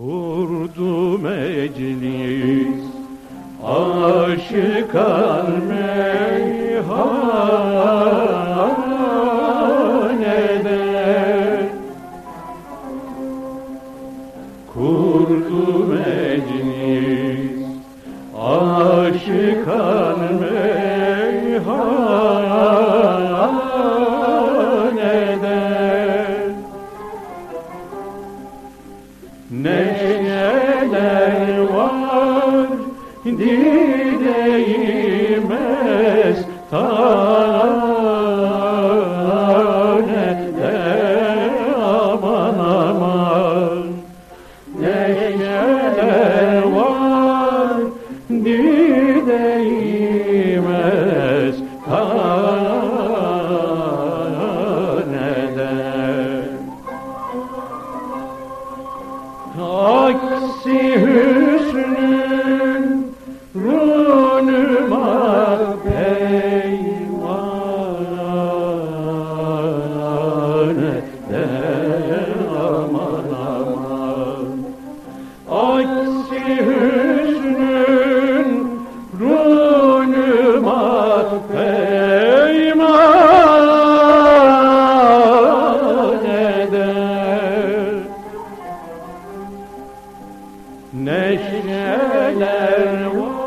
Kurdu meclis aşıkan meyhanede Kurdu meclis aşıkan meyhanede Neşeler var dileyimez tanede Oxy Neşeler var